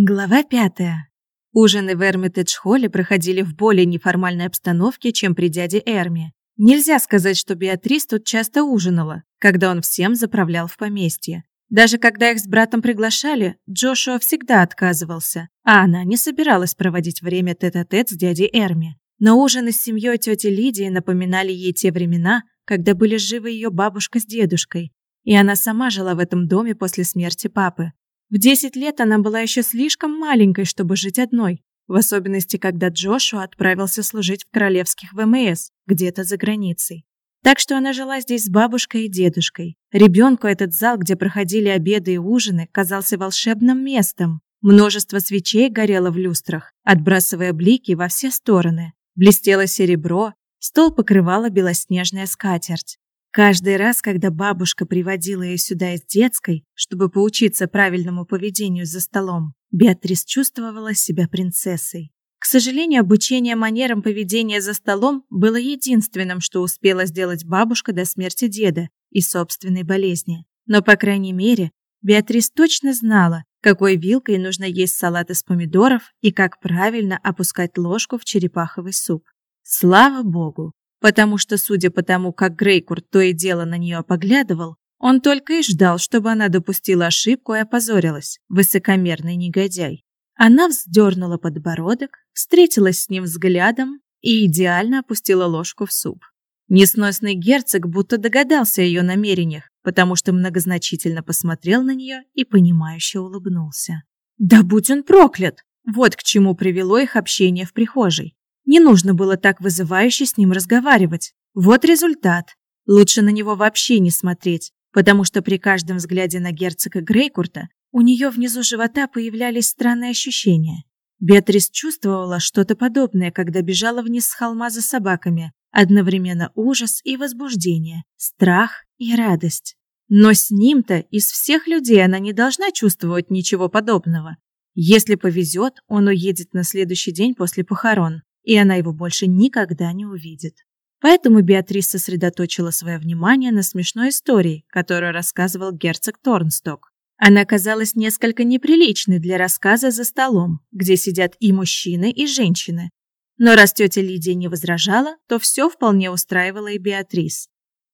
Глава пятая. Ужины в Эрмитедж-холле проходили в более неформальной обстановке, чем при дяде Эрме. Нельзя сказать, что Беатрис тут часто ужинала, когда он всем заправлял в поместье. Даже когда их с братом приглашали, Джошуа всегда отказывался, а она не собиралась проводить время тет-а-тет -тет с дядей Эрми. Но ужины с семьей тети Лидии напоминали ей те времена, когда были живы ее бабушка с дедушкой, и она сама жила в этом доме после смерти папы. В 10 лет она была еще слишком маленькой, чтобы жить одной, в особенности, когда Джошуа отправился служить в королевских ВМС, где-то за границей. Так что она жила здесь с бабушкой и дедушкой. Ребенку этот зал, где проходили обеды и ужины, казался волшебным местом. Множество свечей горело в люстрах, отбрасывая блики во все стороны. Блестело серебро, стол покрывала белоснежная скатерть. Каждый раз, когда бабушка приводила ее сюда из детской, чтобы поучиться правильному поведению за столом, Беатрис чувствовала себя принцессой. К сожалению, обучение манерам поведения за столом было единственным, что успела сделать бабушка до смерти деда и собственной болезни. Но, по крайней мере, Беатрис точно знала, какой вилкой нужно есть салат из помидоров и как правильно опускать ложку в черепаховый суп. Слава богу, потому что, судя по тому, как Грейкурт то и дело на нее поглядывал, он только и ждал, чтобы она допустила ошибку и опозорилась, высокомерный негодяй. Она вздернула подбородок, встретилась с ним взглядом и идеально опустила ложку в суп. Несносный герцог будто догадался о ее намерениях, потому что многозначительно посмотрел на нее и понимающе улыбнулся. Да будь он проклят! Вот к чему привело их общение в прихожей. Не нужно было так вызывающе с ним разговаривать. Вот результат. Лучше на него вообще не смотреть, потому что при каждом взгляде на герцога Грейкурта у нее внизу живота появлялись странные ощущения. Беатрис чувствовала что-то подобное, когда бежала вниз с холма за собаками. Одновременно ужас и возбуждение, страх и радость. Но с ним-то из всех людей она не должна чувствовать ничего подобного. Если повезет, он уедет на следующий день после похорон и она его больше никогда не увидит. Поэтому Беатрис сосредоточила свое внимание на смешной истории, которую рассказывал герцог Торнсток. Она казалась несколько неприличной для рассказа за столом, где сидят и мужчины, и женщины. Но раз тетя Лидия не возражала, то все вполне устраивало и Беатрис.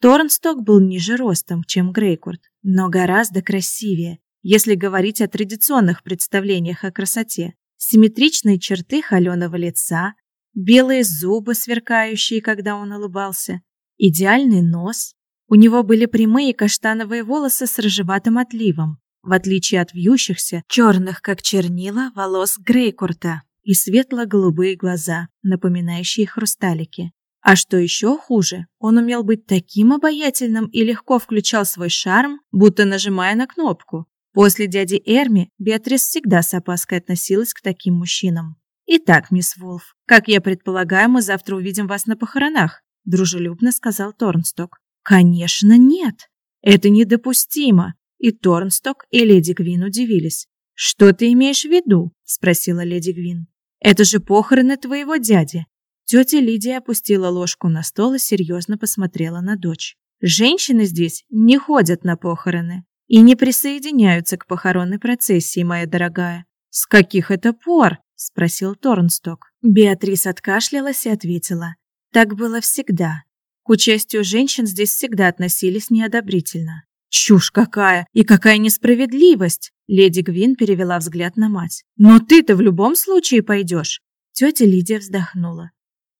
Торнсток был ниже ростом, чем Грейкурт, но гораздо красивее, если говорить о традиционных представлениях о красоте. Симметричные черты холеного лица, белые зубы, сверкающие, когда он улыбался, идеальный нос. У него были прямые каштановые волосы с рыжеватым отливом, в отличие от вьющихся, черных, как чернила, волос Грейкурта и светло-голубые глаза, напоминающие хрусталики. А что еще хуже, он умел быть таким обаятельным и легко включал свой шарм, будто нажимая на кнопку. После дяди Эрми Беатрис всегда с опаской относилась к таким мужчинам. «Итак, мисс Вулф, как я предполагаю, мы завтра увидим вас на похоронах», дружелюбно сказал Торнсток. «Конечно, нет. Это недопустимо». И Торнсток, и леди Гвин удивились. «Что ты имеешь в виду?» спросила леди Гвин. «Это же похороны твоего дяди». Тетя Лидия опустила ложку на стол и серьезно посмотрела на дочь. «Женщины здесь не ходят на похороны и не присоединяются к похоронной процессии, моя дорогая. С каких это пор? Спросил Торнсток. Беатрис откашлялась и ответила: "Так было всегда. К участию женщин здесь всегда относились неодобрительно". Чушь какая и какая несправедливость, леди Гвин перевела взгляд на мать. Но ты-то в любом случае пойдешь. Тетя Лидия вздохнула.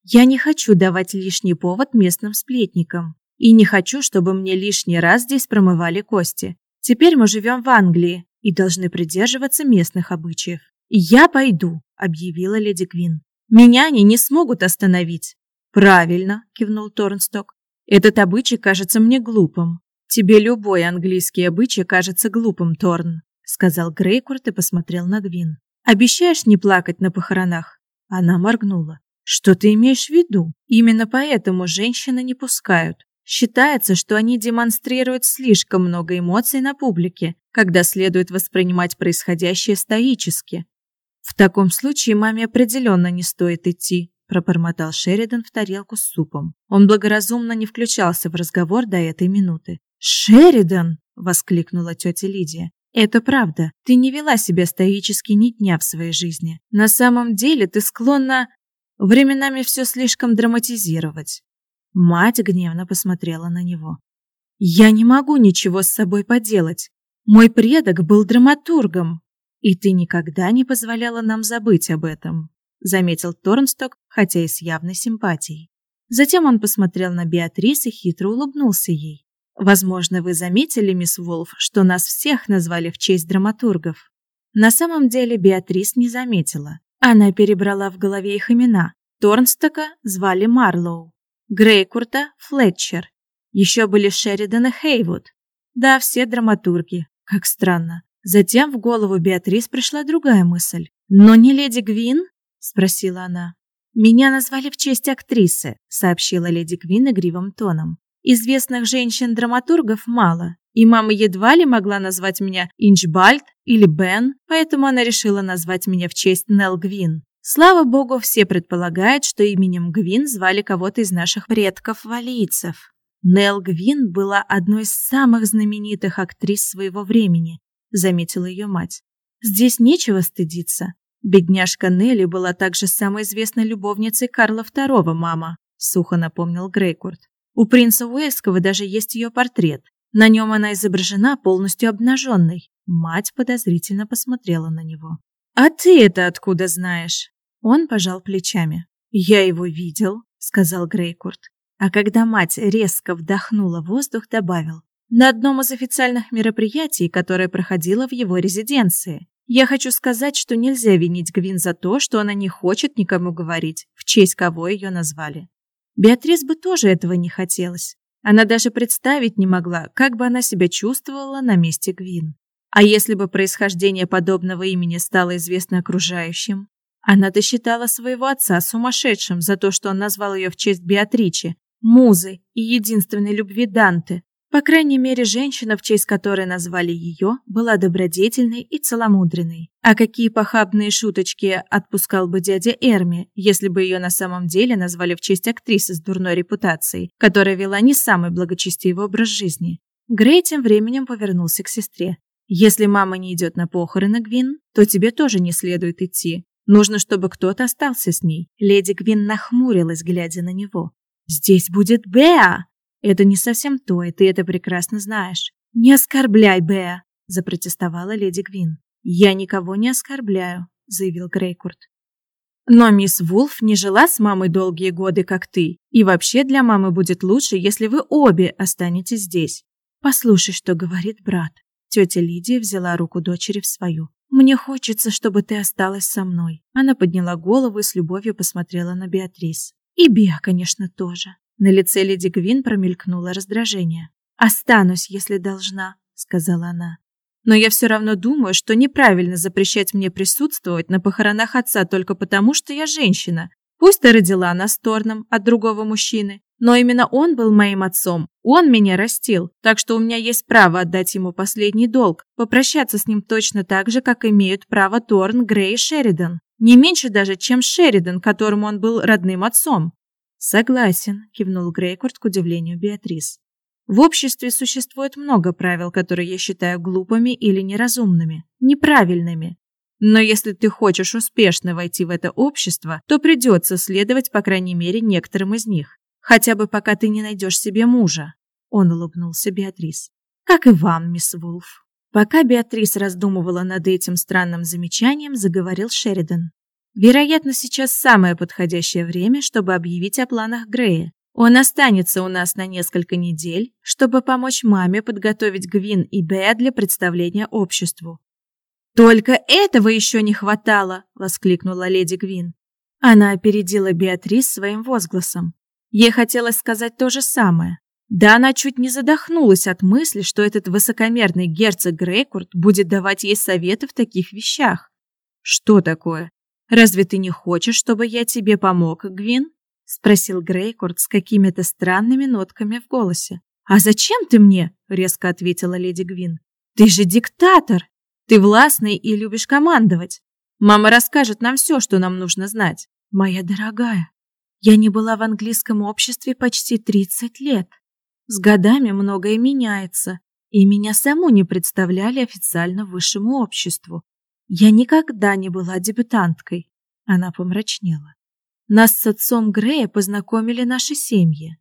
Я не хочу давать лишний повод местным сплетникам и не хочу, чтобы мне лишний раз здесь промывали кости. Теперь мы живем в Англии и должны придерживаться местных обычаев. «Я пойду», — объявила леди Квин. «Меня они не смогут остановить». «Правильно», — кивнул Торнсток. «Этот обычай кажется мне глупым». «Тебе любой английский обычай кажется глупым, Торн», — сказал Грейкурт и посмотрел на Гвин. «Обещаешь не плакать на похоронах?» Она моргнула. «Что ты имеешь в виду? Именно поэтому женщины не пускают. Считается, что они демонстрируют слишком много эмоций на публике, когда следует воспринимать происходящее стоически. В таком случае маме определенно не стоит идти, пробормотал Шеридан в тарелку с супом. Он благоразумно не включался в разговор до этой минуты. Шеридан, воскликнула тетя Лидия. Это правда. Ты не вела себя стоически ни дня в своей жизни. На самом деле ты склонна временами все слишком драматизировать. Мать гневно посмотрела на него. Я не могу ничего с собой поделать. Мой предок был драматургом, и ты никогда не позволяла нам забыть об этом, заметил Торнсток, хотя и с явной симпатией. Затем он посмотрел на Беатрис и хитро улыбнулся ей. Возможно, вы заметили, мисс Волф, что нас всех назвали в честь драматургов. На самом деле Беатрис не заметила. Она перебрала в голове их имена. Торнстока звали Марлоу, Грейкурта Флетчер. Еще были Шеридан и Хейвуд. Да, все драматурги. Как странно. Затем в голову Беатрис пришла другая мысль. «Но не леди Гвин?» – спросила она. «Меня назвали в честь актрисы», – сообщила леди Гвин игривым тоном. Известных женщин-драматургов мало, и мама едва ли могла назвать меня Инчбальд или Бен, поэтому она решила назвать меня в честь Нел Гвин. Слава богу, все предполагают, что именем Гвин звали кого-то из наших предков-валийцев. Нел Гвин была одной из самых знаменитых актрис своего времени, заметила ее мать. Здесь нечего стыдиться. Бедняжка Нелли была также самой известной любовницей Карла II, мама, сухо напомнил Грейкурт. У принца Уэльского даже есть ее портрет. На нем она изображена полностью обнаженной. Мать подозрительно посмотрела на него. «А ты это откуда знаешь?» Он пожал плечами. «Я его видел», — сказал Грейкурт. А когда мать резко вдохнула воздух, добавил. «На одном из официальных мероприятий, которое проходило в его резиденции. Я хочу сказать, что нельзя винить Гвин за то, что она не хочет никому говорить, в честь кого ее назвали. Беатрис бы тоже этого не хотелось. Она даже представить не могла, как бы она себя чувствовала на месте Гвин. А если бы происхождение подобного имени стало известно окружающим? Она досчитала своего отца сумасшедшим за то, что он назвал ее в честь Беатричи, музы и единственной любви Данте, по крайней мере, женщина, в честь которой назвали ее, была добродетельной и целомудренной. А какие похабные шуточки отпускал бы дядя Эрми, если бы ее на самом деле назвали в честь актрисы с дурной репутацией, которая вела не самый благочестивый образ жизни. Грей тем временем повернулся к сестре. «Если мама не идет на похороны Гвин, то тебе тоже не следует идти. Нужно, чтобы кто-то остался с ней». Леди Гвин нахмурилась, глядя на него. «Здесь будет Беа!» Это не совсем то, и ты это прекрасно знаешь. Не оскорбляй, Беа, запротестовала леди Гвин. Я никого не оскорбляю, заявил Грейкурт. Но мисс Вулф не жила с мамой долгие годы, как ты, и вообще для мамы будет лучше, если вы обе останетесь здесь. Послушай, что говорит брат. Тетя Лидия взяла руку дочери в свою. Мне хочется, чтобы ты осталась со мной. Она подняла голову и с любовью посмотрела на Беатрис. И Беа, конечно, тоже. На лице леди Гвин промелькнуло раздражение. «Останусь, если должна», — сказала она. «Но я все равно думаю, что неправильно запрещать мне присутствовать на похоронах отца только потому, что я женщина. Пусть ты родила нас Торном от другого мужчины, но именно он был моим отцом, он меня растил, так что у меня есть право отдать ему последний долг, попрощаться с ним точно так же, как имеют право Торн, Грей и Шеридан. Не меньше даже, чем Шеридан, которому он был родным отцом. Согласен, кивнул Грейкорт к удивлению Беатрис. В обществе существует много правил, которые я считаю глупыми или неразумными, неправильными. Но если ты хочешь успешно войти в это общество, то придется следовать, по крайней мере, некоторым из них. Хотя бы пока ты не найдешь себе мужа. Он улыбнулся Беатрис. Как и вам, мисс Вулф. Пока Беатрис раздумывала над этим странным замечанием, заговорил Шеридан. Вероятно, сейчас самое подходящее время, чтобы объявить о планах Грея. Он останется у нас на несколько недель, чтобы помочь маме подготовить Гвин и Беа для представления обществу. Только этого еще не хватало, воскликнула леди Гвин. Она опередила Беатрис своим возгласом. Ей хотелось сказать то же самое. Да она чуть не задохнулась от мысли, что этот высокомерный герцог Грейкурт будет давать ей советы в таких вещах. Что такое? Разве ты не хочешь, чтобы я тебе помог, Гвин? спросил Грейкорд с какими-то странными нотками в голосе. А зачем ты мне? резко ответила леди Гвин. Ты же диктатор. Ты властный и любишь командовать. Мама расскажет нам все, что нам нужно знать. Моя дорогая, я не была в английском обществе почти 30 лет. С годами многое меняется. и меня саму не представляли официально высшему обществу. Я никогда не была дебютанткой. Она помрачнела. Нас с отцом Грея познакомили наши семьи.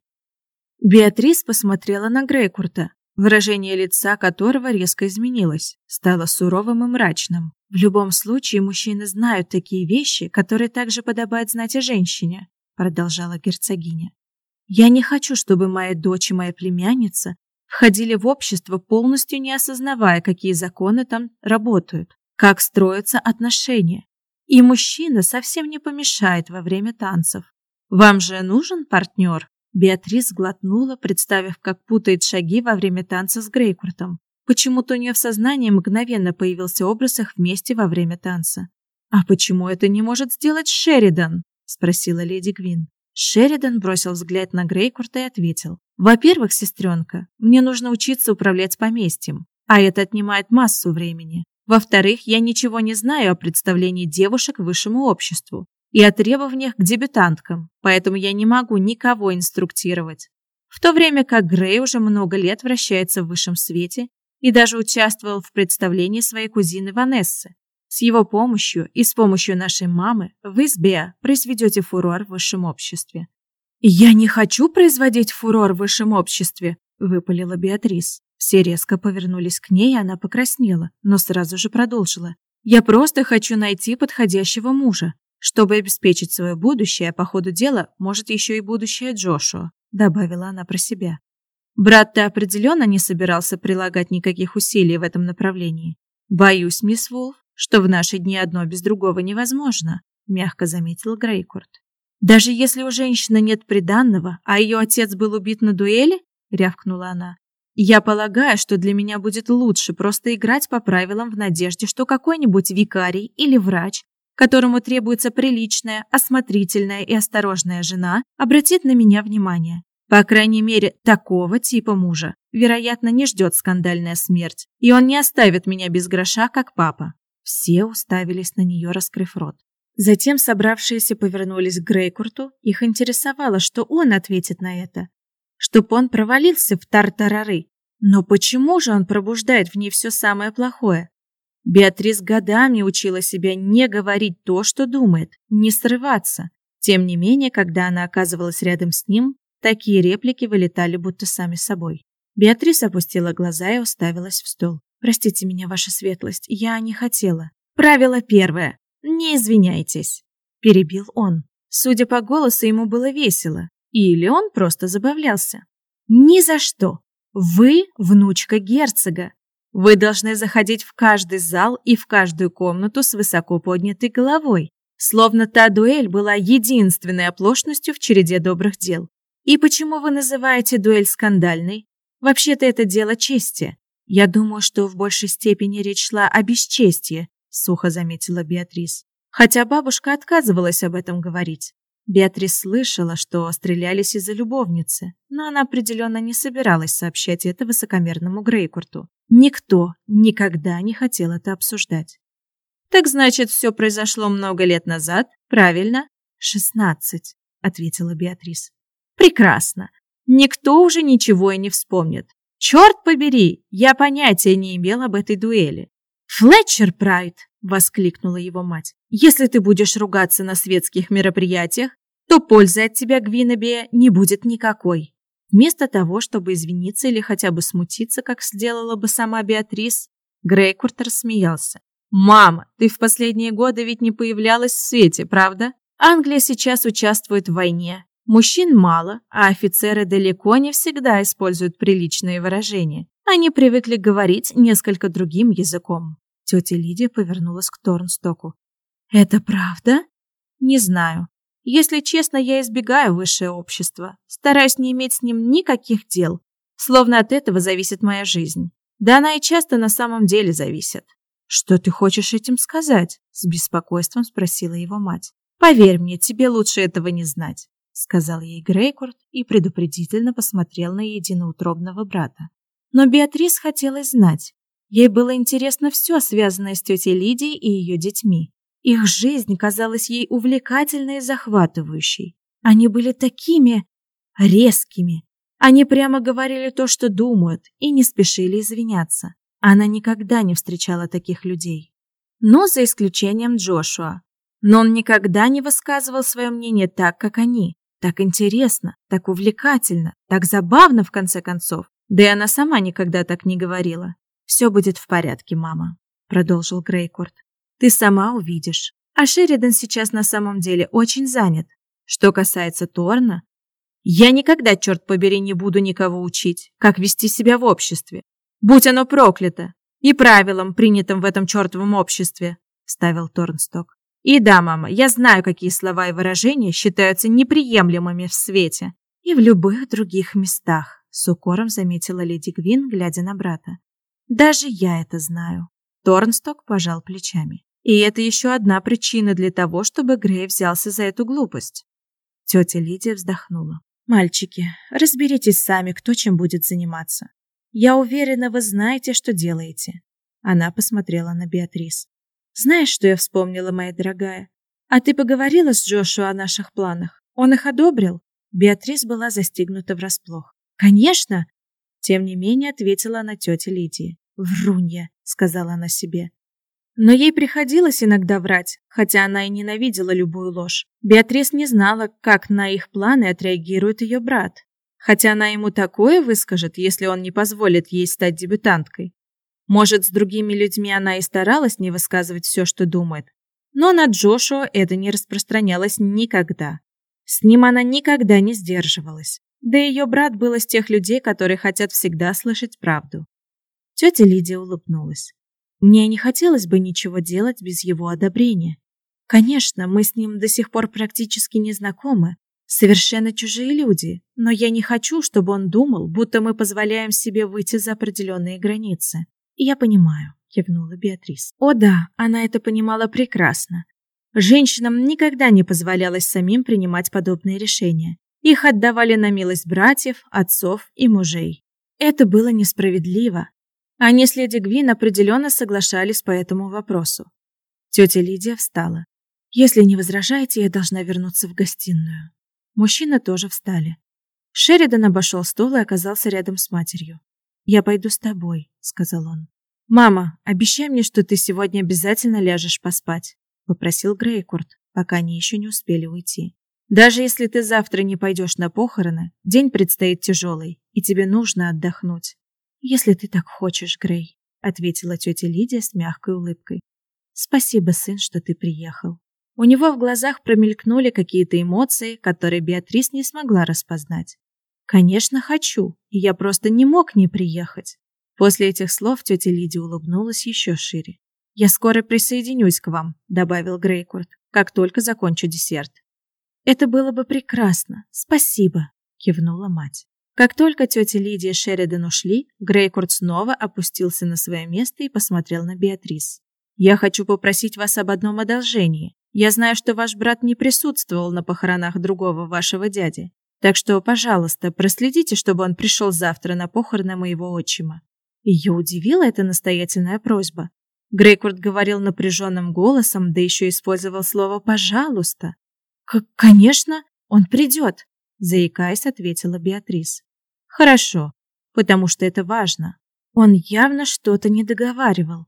Беатрис посмотрела на Грейкурта, выражение лица которого резко изменилось, стало суровым и мрачным. В любом случае, мужчины знают такие вещи, которые также подобает знать о женщине, продолжала герцогиня. Я не хочу, чтобы моя дочь и моя племянница входили в общество, полностью не осознавая, какие законы там работают, как строятся отношения. И мужчина совсем не помешает во время танцев. Вам же нужен партнер?» Беатрис глотнула, представив, как путает шаги во время танца с Грейкуртом. Почему-то у нее в сознании мгновенно появился образ их вместе во время танца. «А почему это не может сделать Шеридан?» – спросила леди Гвин. Шеридан бросил взгляд на Грейкурта и ответил. «Во-первых, сестренка, мне нужно учиться управлять поместьем, а это отнимает массу времени. Во-вторых, я ничего не знаю о представлении девушек высшему обществу и о требованиях к дебютанткам, поэтому я не могу никого инструктировать. В то время как Грей уже много лет вращается в высшем свете и даже участвовал в представлении своей кузины Ванессы, с его помощью и с помощью нашей мамы вы с Беа произведете фурор в высшем обществе. Я не хочу производить фурор в высшем обществе, выпалила Беатрис. Все резко повернулись к ней, и она покраснела, но сразу же продолжила: "Я просто хочу найти подходящего мужа, чтобы обеспечить свое будущее, а по ходу дела, может, еще и будущее Джошуа", добавила она про себя. Брат-то определенно не собирался прилагать никаких усилий в этом направлении. Боюсь, мисс Вулф, что в наши дни одно без другого невозможно, мягко заметил Грейкорт. Даже если у женщины нет приданного, а ее отец был убит на дуэли, рявкнула она. Я полагаю, что для меня будет лучше просто играть по правилам в надежде, что какой-нибудь викарий или врач, которому требуется приличная, осмотрительная и осторожная жена, обратит на меня внимание. По крайней мере, такого типа мужа, вероятно, не ждет скандальная смерть, и он не оставит меня без гроша, как папа. Все уставились на нее, раскрыв рот. Затем собравшиеся повернулись к Грейкурту. Их интересовало, что он ответит на это. Чтоб он провалился в тартарары. Но почему же он пробуждает в ней все самое плохое? Беатрис годами учила себя не говорить то, что думает, не срываться. Тем не менее, когда она оказывалась рядом с ним, такие реплики вылетали будто сами собой. Беатрис опустила глаза и уставилась в стол. Простите меня, ваша светлость, я не хотела. Правило первое. Не извиняйтесь, перебил он. Судя по голосу, ему было весело, или он просто забавлялся. Ни за что. Вы внучка герцога. Вы должны заходить в каждый зал и в каждую комнату с высоко поднятой головой, словно та дуэль была единственной оплошностью в череде добрых дел. И почему вы называете дуэль скандальной? Вообще-то это дело чести. Я думаю, что в большей степени речь шла о бесчестии, сухо заметила Беатрис. Хотя бабушка отказывалась об этом говорить. Беатрис слышала, что стрелялись из-за любовницы, но она определенно не собиралась сообщать это высокомерному Грейкурту. Никто никогда не хотел это обсуждать. Так значит, все произошло много лет назад, правильно? «Шестнадцать», — ответила Беатрис. Прекрасно. Никто уже ничего и не вспомнит. Черт побери, я понятия не имел об этой дуэли. Флетчер Прайд, воскликнула его мать. Если ты будешь ругаться на светских мероприятиях, то пользы от тебя, Гвинобе, не будет никакой. Вместо того, чтобы извиниться или хотя бы смутиться, как сделала бы сама Беатрис, Грейкурт рассмеялся. «Мама, ты в последние годы ведь не появлялась в свете, правда? Англия сейчас участвует в войне. Мужчин мало, а офицеры далеко не всегда используют приличные выражения. Они привыкли говорить несколько другим языком. Тетя Лидия повернулась к Торнстоку. «Это правда?» «Не знаю. Если честно, я избегаю высшее общество. Стараюсь не иметь с ним никаких дел. Словно от этого зависит моя жизнь. Да она и часто на самом деле зависит». «Что ты хочешь этим сказать?» С беспокойством спросила его мать. «Поверь мне, тебе лучше этого не знать сказал ей Грейкорт и предупредительно посмотрел на единоутробного брата. Но Беатрис хотелось знать. Ей было интересно все, связанное с тетей Лидией и ее детьми. Их жизнь казалась ей увлекательной и захватывающей. Они были такими резкими, Они прямо говорили то, что думают, и не спешили извиняться. Она никогда не встречала таких людей. Но за исключением Джошуа. Но он никогда не высказывал свое мнение так, как они. Так интересно, так увлекательно, так забавно, в конце концов. Да и она сама никогда так не говорила. «Все будет в порядке, мама», — продолжил Грейкорт. «Ты сама увидишь. А Шеридан сейчас на самом деле очень занят. Что касается Торна, я никогда, черт побери, не буду никого учить, как вести себя в обществе. Будь оно проклято! И правилам, принятым в этом чертовом обществе, ставил Торнсток. И да, мама, я знаю, какие слова и выражения считаются неприемлемыми в свете и в любых других местах, с укором заметила леди Гвин, глядя на брата. Даже я это знаю. Торнсток пожал плечами. И это еще одна причина для того, чтобы Грей взялся за эту глупость. Тетя Лидия вздохнула. Мальчики, разберитесь сами, кто чем будет заниматься. Я уверена, вы знаете, что делаете. Она посмотрела на Беатрис. Знаешь, что я вспомнила, моя дорогая? А ты поговорила с Джошуа о наших планах? Он их одобрил? Беатрис была застигнута врасплох. Конечно, тем не менее ответила она тете Лидии. Врунья, сказала она себе. Но ей приходилось иногда врать, хотя она и ненавидела любую ложь. Беатрис не знала, как на их планы отреагирует ее брат. Хотя она ему такое выскажет, если он не позволит ей стать дебютанткой. Может, с другими людьми она и старалась не высказывать все, что думает. Но на Джошуа это не распространялось никогда. С ним она никогда не сдерживалась. Да и ее брат был из тех людей, которые хотят всегда слышать правду. Тетя Лидия улыбнулась. Мне не хотелось бы ничего делать без его одобрения. Конечно, мы с ним до сих пор практически не знакомы, совершенно чужие люди, но я не хочу, чтобы он думал, будто мы позволяем себе выйти за определенные границы. Я понимаю, кивнула Беатрис. О да, она это понимала прекрасно. Женщинам никогда не позволялось самим принимать подобные решения. Их отдавали на милость братьев, отцов и мужей. Это было несправедливо, они с леди Гвин определенно соглашались по этому вопросу. Тетя Лидия встала. «Если не возражаете, я должна вернуться в гостиную». Мужчины тоже встали. Шеридан обошел стол и оказался рядом с матерью. «Я пойду с тобой», — сказал он. «Мама, обещай мне, что ты сегодня обязательно ляжешь поспать», — попросил Грейкурт, пока они еще не успели уйти. «Даже если ты завтра не пойдешь на похороны, день предстоит тяжелый, и тебе нужно отдохнуть. Если ты так хочешь, Грей, ответила тетя Лидия с мягкой улыбкой. Спасибо, сын, что ты приехал. У него в глазах промелькнули какие-то эмоции, которые Беатрис не смогла распознать. Конечно, хочу, и я просто не мог не приехать. После этих слов тетя Лидия улыбнулась еще шире. Я скоро присоединюсь к вам, добавил Грейкурт, как только закончу десерт. Это было бы прекрасно. Спасибо, кивнула мать. Как только тетя Лидия и Шеридан ушли, Грейкорд снова опустился на свое место и посмотрел на Беатрис. «Я хочу попросить вас об одном одолжении. Я знаю, что ваш брат не присутствовал на похоронах другого вашего дяди. Так что, пожалуйста, проследите, чтобы он пришел завтра на похороны моего отчима». Ее удивила эта настоятельная просьба. Грейкорд говорил напряженным голосом, да еще использовал слово «пожалуйста». «Конечно, он придет», – заикаясь, ответила Беатрис. Хорошо, потому что это важно. Он явно что-то не договаривал.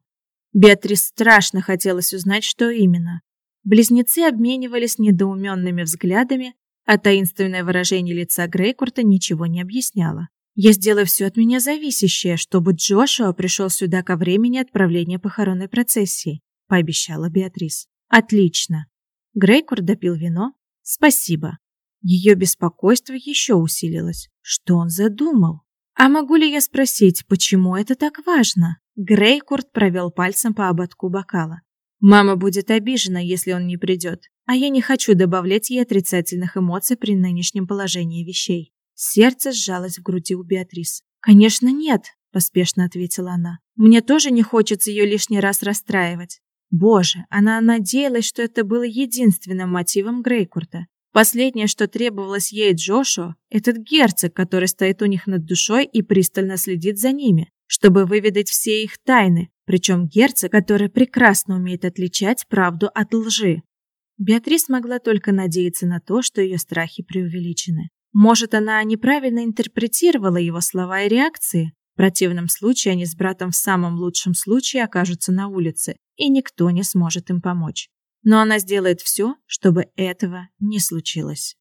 Беатрис страшно хотелось узнать, что именно. Близнецы обменивались недоуменными взглядами, а таинственное выражение лица Грейкурта ничего не объясняло. Я сделаю все от меня зависящее, чтобы Джошуа пришел сюда ко времени отправления похоронной процессии, пообещала Беатрис. Отлично. Грейкурт допил вино. Спасибо. Ее беспокойство еще усилилось. Что он задумал? А могу ли я спросить, почему это так важно? Грейкурт провел пальцем по ободку бокала. Мама будет обижена, если он не придет, а я не хочу добавлять ей отрицательных эмоций при нынешнем положении вещей. Сердце сжалось в груди у Беатрис. Конечно, нет, поспешно ответила она. Мне тоже не хочется ее лишний раз расстраивать. Боже, она надеялась, что это было единственным мотивом Грейкурта. Последнее, что требовалось ей Джошу, этот герцог, который стоит у них над душой и пристально следит за ними, чтобы выведать все их тайны, причем герцог, который прекрасно умеет отличать правду от лжи. Беатрис могла только надеяться на то, что ее страхи преувеличены. Может, она неправильно интерпретировала его слова и реакции? В противном случае они с братом в самом лучшем случае окажутся на улице, и никто не сможет им помочь. Но она сделает все, чтобы этого не случилось.